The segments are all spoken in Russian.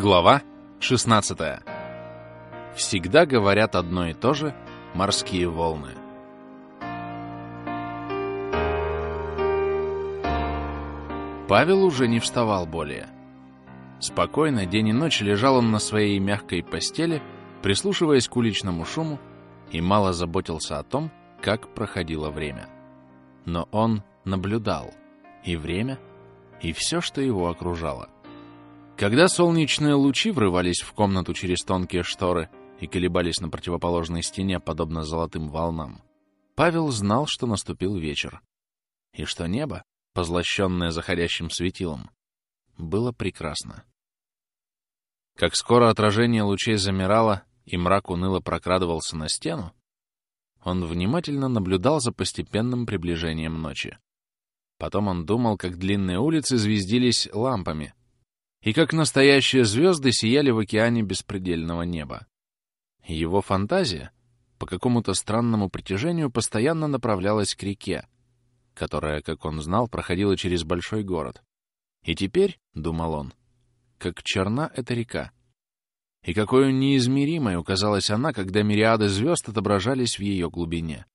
Глава 16. Всегда говорят одно и то же морские волны. Павел уже не вставал более. Спокойно день и ночь лежал он на своей мягкой постели, прислушиваясь к уличному шуму, и мало заботился о том, как проходило время. Но он наблюдал и время, и все, что его окружало. Когда солнечные лучи врывались в комнату через тонкие шторы и колебались на противоположной стене, подобно золотым волнам, Павел знал, что наступил вечер, и что небо, позлощенное заходящим светилом, было прекрасно. Как скоро отражение лучей замирало, и мрак уныло прокрадывался на стену, он внимательно наблюдал за постепенным приближением ночи. Потом он думал, как длинные улицы звездились лампами, и как настоящие звезды сияли в океане беспредельного неба. Его фантазия по какому-то странному притяжению постоянно направлялась к реке, которая, как он знал, проходила через большой город. И теперь, — думал он, — как черна эта река, и какой неизмеримой указалась она, когда мириады звезд отображались в ее глубине.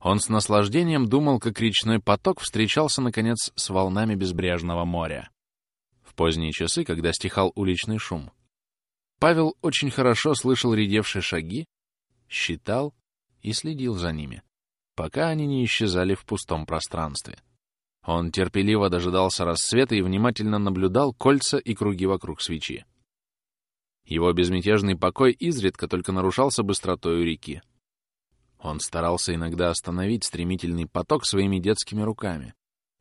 Он с наслаждением думал, как речной поток встречался, наконец, с волнами безбрежного моря. В поздние часы, когда стихал уличный шум, Павел очень хорошо слышал редевшие шаги, считал и следил за ними, пока они не исчезали в пустом пространстве. Он терпеливо дожидался рассвета и внимательно наблюдал кольца и круги вокруг свечи. Его безмятежный покой изредка только нарушался быстротой реки. Он старался иногда остановить стремительный поток своими детскими руками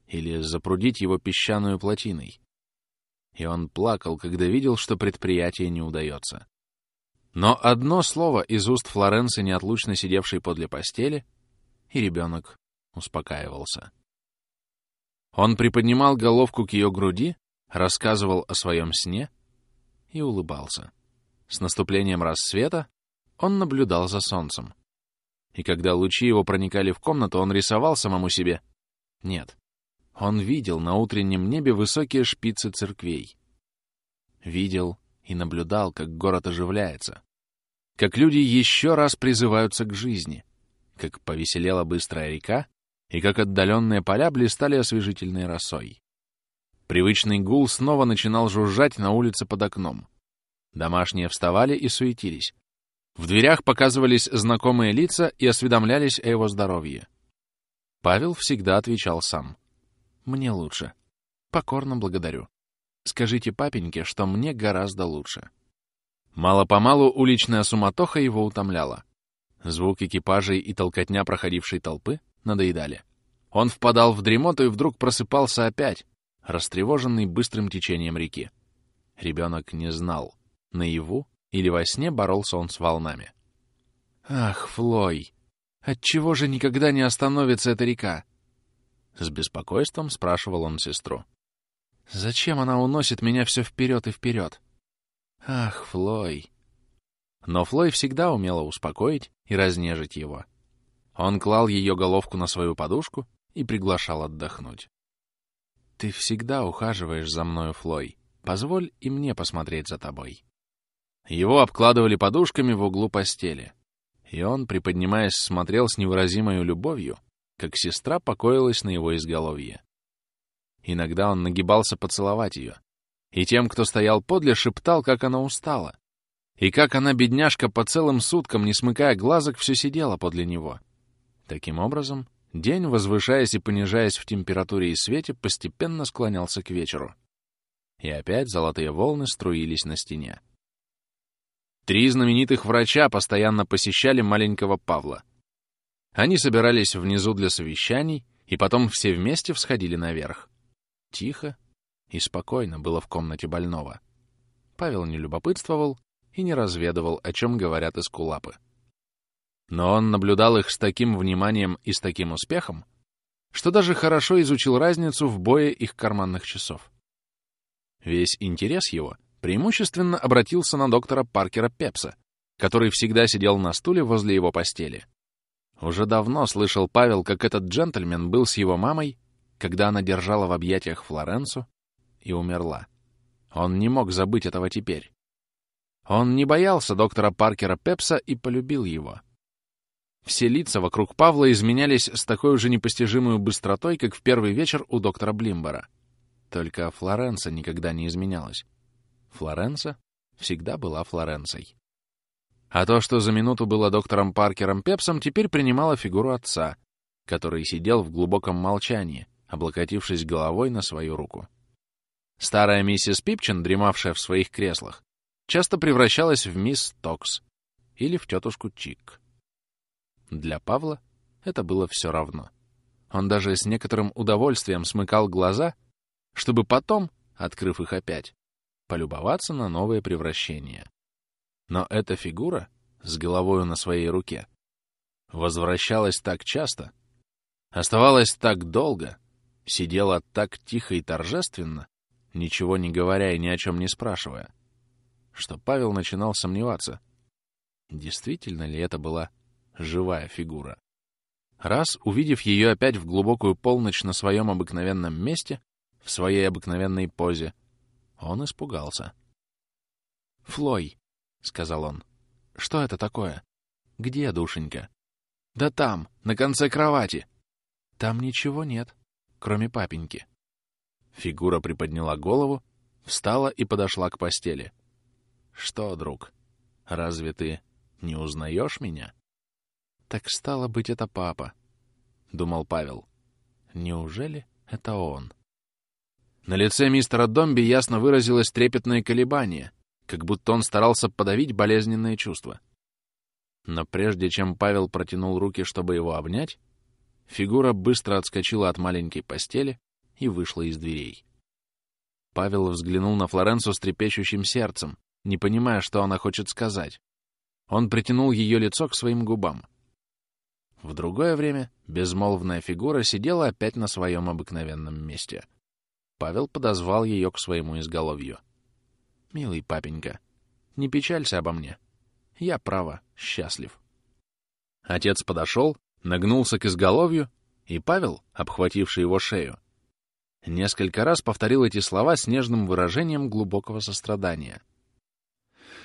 или запрудить его песчаную плотиной. И он плакал, когда видел, что предприятие не удается. Но одно слово из уст Флоренции, неотлучно сидевшей подле постели, и ребенок успокаивался. Он приподнимал головку к ее груди, рассказывал о своем сне и улыбался. С наступлением рассвета он наблюдал за солнцем. И когда лучи его проникали в комнату, он рисовал самому себе. Нет, он видел на утреннем небе высокие шпицы церквей. Видел и наблюдал, как город оживляется. Как люди еще раз призываются к жизни. Как повеселела быстрая река, и как отдаленные поля блистали освежительной росой. Привычный гул снова начинал жужжать на улице под окном. Домашние вставали и суетились. В дверях показывались знакомые лица и осведомлялись о его здоровье. Павел всегда отвечал сам. «Мне лучше. Покорно благодарю. Скажите папеньке, что мне гораздо лучше». Мало-помалу уличная суматоха его утомляла. Звук экипажей и толкотня проходившей толпы надоедали. Он впадал в дремоту и вдруг просыпался опять, растревоженный быстрым течением реки. Ребенок не знал, Наяву или во сне боролся он с волнами. «Ах, Флой, отчего же никогда не остановится эта река?» С беспокойством спрашивал он сестру. «Зачем она уносит меня все вперед и вперед?» «Ах, Флой!» Но Флой всегда умела успокоить и разнежить его. Он клал ее головку на свою подушку и приглашал отдохнуть. «Ты всегда ухаживаешь за мною, Флой. Позволь и мне посмотреть за тобой». Его обкладывали подушками в углу постели. И он, приподнимаясь, смотрел с невыразимой любовью, как сестра покоилась на его изголовье. Иногда он нагибался поцеловать ее, и тем, кто стоял подле, шептал, как она устала, и как она, бедняжка, по целым суткам, не смыкая глазок, все сидела подле него. Таким образом, день, возвышаясь и понижаясь в температуре и свете, постепенно склонялся к вечеру. И опять золотые волны струились на стене. Три знаменитых врача постоянно посещали маленького Павла. Они собирались внизу для совещаний, и потом все вместе всходили наверх. Тихо и спокойно было в комнате больного. Павел не любопытствовал и не разведывал, о чем говорят эскулапы. Но он наблюдал их с таким вниманием и с таким успехом, что даже хорошо изучил разницу в бое их карманных часов. Весь интерес его — преимущественно обратился на доктора Паркера Пепса, который всегда сидел на стуле возле его постели. Уже давно слышал Павел, как этот джентльмен был с его мамой, когда она держала в объятиях Флоренцу и умерла. Он не мог забыть этого теперь, Он не боялся доктора Паркера Пепса и полюбил его. Все лица вокруг Павла изменялись с такой же непостижимой быстротой, как в первый вечер у доктора Блимбора. Только Флоренса никогда не изменялась. Флоренса всегда была Флоренцией. А то, что за минуту было доктором Паркером Пепсом, теперь принимало фигуру отца, который сидел в глубоком молчании, облокотившись головой на свою руку. Старая миссис Пипчин, дремавшая в своих креслах, часто превращалась в мисс Токс или в тетушку Чик. Для Павла это было все равно. Он даже с некоторым удовольствием смыкал глаза, чтобы потом, открыв их опять, полюбоваться на новое превращение. Но эта фигура с головою на своей руке возвращалась так часто, оставалась так долго, сидела так тихо и торжественно, ничего не говоря и ни о чем не спрашивая, что Павел начинал сомневаться, действительно ли это была живая фигура. Раз, увидев ее опять в глубокую полночь на своем обыкновенном месте, в своей обыкновенной позе, он испугался. «Флой!» — сказал он. «Что это такое? Где, душенька?» «Да там, на конце кровати!» «Там ничего нет, кроме папеньки». Фигура приподняла голову, встала и подошла к постели. «Что, друг, разве ты не узнаешь меня?» «Так стало быть, это папа», — думал Павел. «Неужели это он?» На лице мистера Домби ясно выразилось трепетное колебание, как будто он старался подавить болезненные чувства. Но прежде чем Павел протянул руки, чтобы его обнять, фигура быстро отскочила от маленькой постели и вышла из дверей. Павел взглянул на Флоренцу с трепещущим сердцем, не понимая, что она хочет сказать. Он притянул ее лицо к своим губам. В другое время безмолвная фигура сидела опять на своем обыкновенном месте. Павел подозвал ее к своему изголовью. Милый папенька, не печалься обо мне. Я, право, счастлив. Отец подошел, нагнулся к изголовью, и Павел, обхвативший его шею, несколько раз повторил эти слова с нежным выражением глубокого сострадания.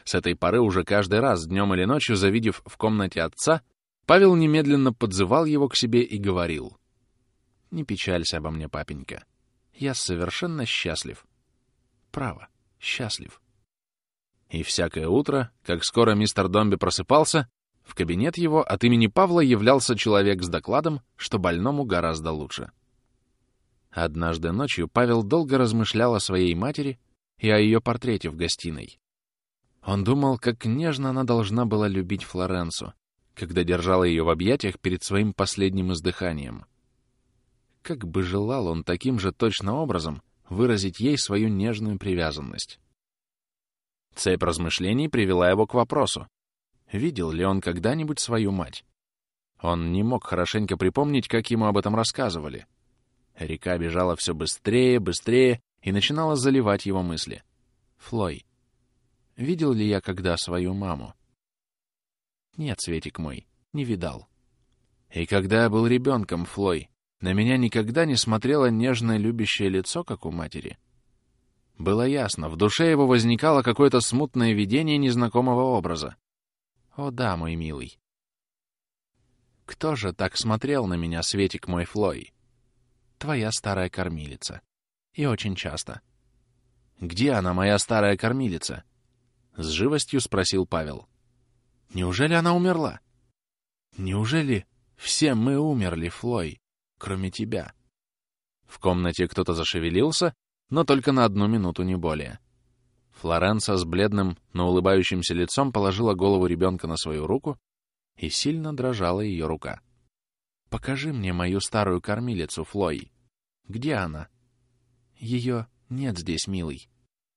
С этой поры уже каждый раз, днем или ночью, завидев в комнате отца, Павел немедленно подзывал его к себе и говорил. «Не печалься обо мне, папенька. Я совершенно счастлив. Право, счастлив. И всякое утро, как скоро мистер Домби просыпался, в кабинет его от имени Павла являлся человек с докладом, что больному гораздо лучше. Однажды ночью Павел долго размышлял о своей матери и о ее портрете в гостиной. Он думал, как нежно она должна была любить Флоренцу, когда держала ее в объятиях перед своим последним издыханием. Как бы желал он таким же точно образом выразить ей свою нежную привязанность. Цепь размышлений привела его к вопросу, видел ли он когда-нибудь свою мать. Он не мог хорошенько припомнить, как ему об этом рассказывали. Река бежала все быстрее, быстрее и начинала заливать его мысли. Флой. Видел ли я когда свою маму? Нет, Светик мой, не видал. И когда я был ребенком, Флой, на меня никогда не смотрело нежное любящее лицо, как у матери. Было ясно, в душе его возникало какое-то смутное видение незнакомого образа. О да, мой милый. Кто же так смотрел на меня, Светик мой Флой? Твоя старая кормилица. И очень часто. Где она, моя старая кормилица? С живостью спросил Павел. Неужели она умерла? Неужели все мы умерли, Флой? Кроме тебя. В комнате кто-то зашевелился, но только на одну минуту, не более. Флоренса с бледным, но улыбающимся лицом положила голову ребенка на свою руку, и сильно дрожала ее рука. «Покажи мне мою старую кормилицу, Флой. Где она?» «Ее нет здесь, милый.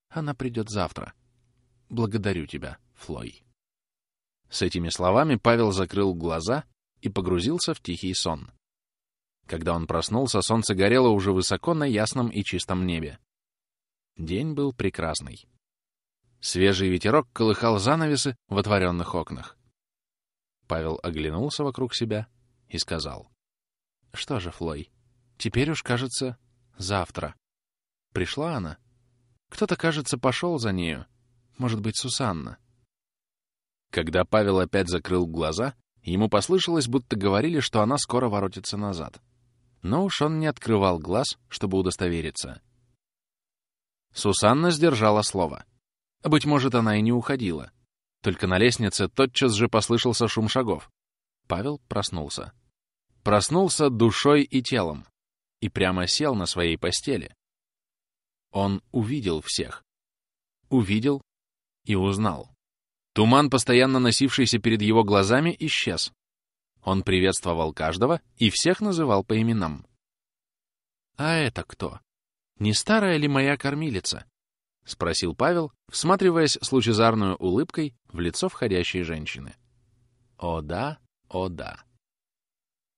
Она придет завтра. Благодарю тебя, Флой». С этими словами Павел закрыл глаза и погрузился в тихий сон. Когда он проснулся, солнце горело уже высоко на ясном и чистом небе. День был прекрасный. Свежий ветерок колыхал занавесы в отворенных окнах. Павел оглянулся вокруг себя и сказал. — Что же, Флой, теперь уж, кажется, завтра. Пришла она? Кто-то, кажется, пошел за нею. Может быть, Сусанна. Когда Павел опять закрыл глаза, ему послышалось, будто говорили, что она скоро воротится назад. Но уж он не открывал глаз, чтобы удостовериться. Сусанна сдержала слово. Быть может, она и не уходила. Только на лестнице тотчас же послышался шум шагов. Павел проснулся. Проснулся душой и телом. И прямо сел на своей постели. Он увидел всех. Увидел и узнал. Туман, постоянно носившийся перед его глазами, исчез. Он приветствовал каждого и всех называл по именам. «А это кто? Не старая ли моя кормилица?» — спросил Павел, всматриваясь с лучезарной улыбкой в лицо входящей женщины. «О да, о да».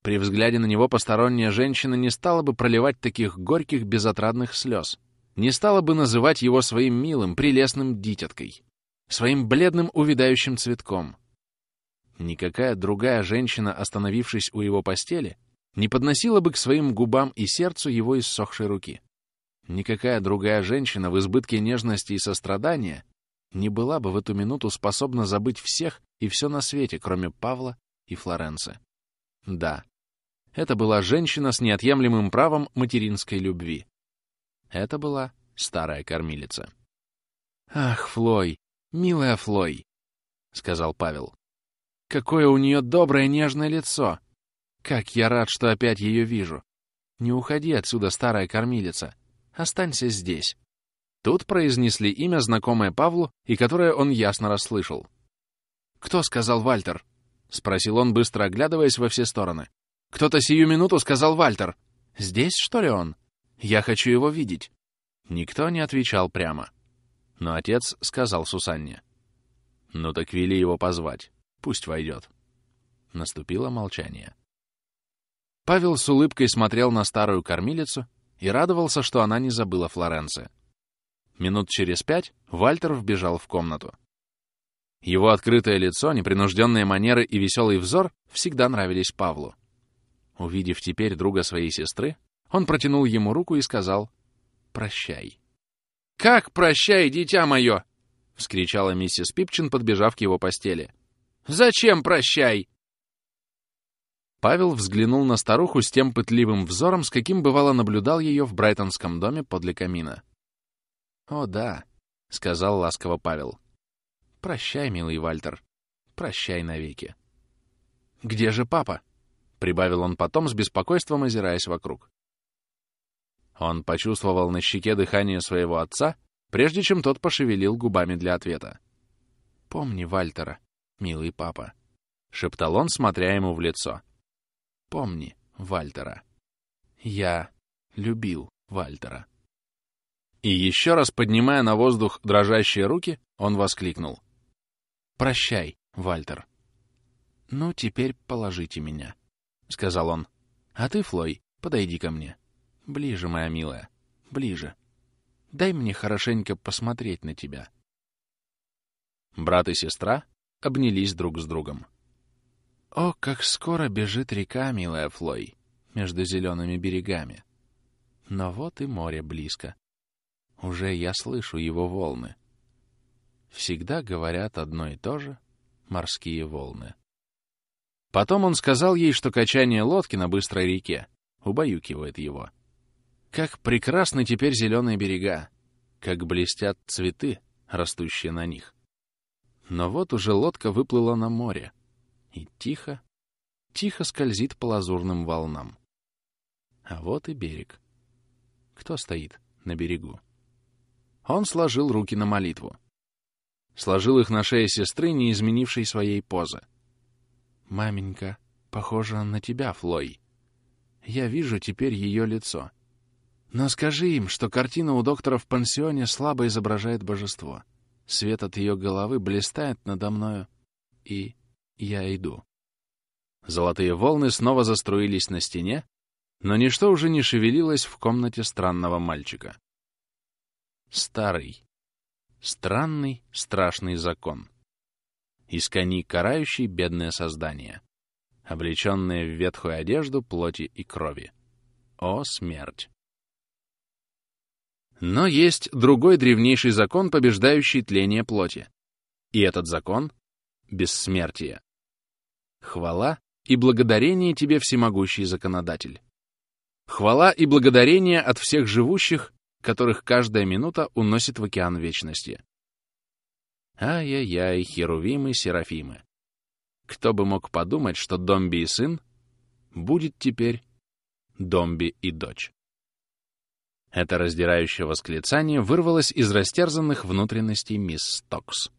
При взгляде на него посторонняя женщина не стала бы проливать таких горьких безотрадных слез, не стала бы называть его своим милым, прелестным дитяткой, своим бледным увядающим цветком. Никакая другая женщина, остановившись у его постели, не подносила бы к своим губам и сердцу его иссохшей руки. Никакая другая женщина в избытке нежности и сострадания не была бы в эту минуту способна забыть всех и все на свете, кроме Павла и Флоренции. Да, это была женщина с неотъемлемым правом материнской любви. Это была старая кормилица. «Ах, Флой, милая Флой!» — сказал Павел. «Какое у нее доброе нежное лицо! Как я рад, что опять ее вижу! Не уходи отсюда, старая кормилица! Останься здесь!» Тут произнесли имя, знакомое Павлу, и которое он ясно расслышал. «Кто сказал Вальтер?» — спросил он, быстро оглядываясь во все стороны. «Кто-то сию минуту сказал Вальтер. Здесь, что ли, он? Я хочу его видеть». Никто не отвечал прямо. Но отец сказал Сусанне. «Ну так вели его позвать. Пусть войдет». Наступило молчание. Павел с улыбкой смотрел на старую кормилицу и радовался, что она не забыла Флоренции. Минут через пять Вальтер вбежал в комнату. Его открытое лицо, непринужденные манеры и веселый взор всегда нравились Павлу. Увидев теперь друга своей сестры, он протянул ему руку и сказал «Прощай». «Как прощай, дитя мое?» — вскричала миссис Пипчин, подбежав к его постели. «Зачем прощай?» Павел взглянул на старуху с тем пытливым взором, с каким бывало наблюдал ее в брайтонском доме подле камина. «О, да», — сказал ласково Павел. «Прощай, милый Вальтер, прощай навеки». «Где же папа?» — прибавил он потом с беспокойством, озираясь вокруг. Он почувствовал на щеке дыхание своего отца, прежде чем тот пошевелил губами для ответа. «Помни Вальтера, милый папа», — шептал он, смотря ему в лицо. «Помни Вальтера. Я любил Вальтера». И еще раз поднимая на воздух дрожащие руки, он воскликнул. «Прощай, Вальтер». «Ну, теперь положите меня», — сказал он. «А ты, Флой, подойди ко мне. Ближе, моя милая, ближе. Дай мне хорошенько посмотреть на тебя». Брат и сестра обнялись друг с другом. «О, как скоро бежит река, милая Флой, между зелеными берегами! Но вот и море близко. Уже я слышу его волны. Всегда говорят одно и то же морские волны. Потом он сказал ей, что качание лодки на быстрой реке убаюкивает его. Как прекрасны теперь зеленые берега, как блестят цветы, растущие на них. Но вот уже лодка выплыла на море и тихо, тихо скользит по лазурным волнам. А вот и берег. Кто стоит на берегу? Он сложил руки на молитву. Сложил их на шее сестры, не изменившей своей позы. «Маменька похожа на тебя, Флой. Я вижу теперь ее лицо. Но скажи им, что картина у доктора в пансионе слабо изображает божество. Свет от ее головы блистает надо мною, и я иду». Золотые волны снова заструились на стене, но ничто уже не шевелилось в комнате странного мальчика. Старый, странный, страшный закон. Из кони карающий бедное создание, облеченное в ветхую одежду плоти и крови. О, смерть! Но есть другой древнейший закон, побеждающий тление плоти. И этот закон бессмертия. Хвала и благодарение тебе, всемогущий законодатель. Хвала и благодарение от всех живущих, которых каждая минута уносит в океан вечности. Ай-яй-яй, херувимы, серафимы. Кто бы мог подумать, что Домби и сын будет теперь Домби и дочь. Это раздирающее восклицание вырвалось из растерзанных внутренностей мисс Стокс.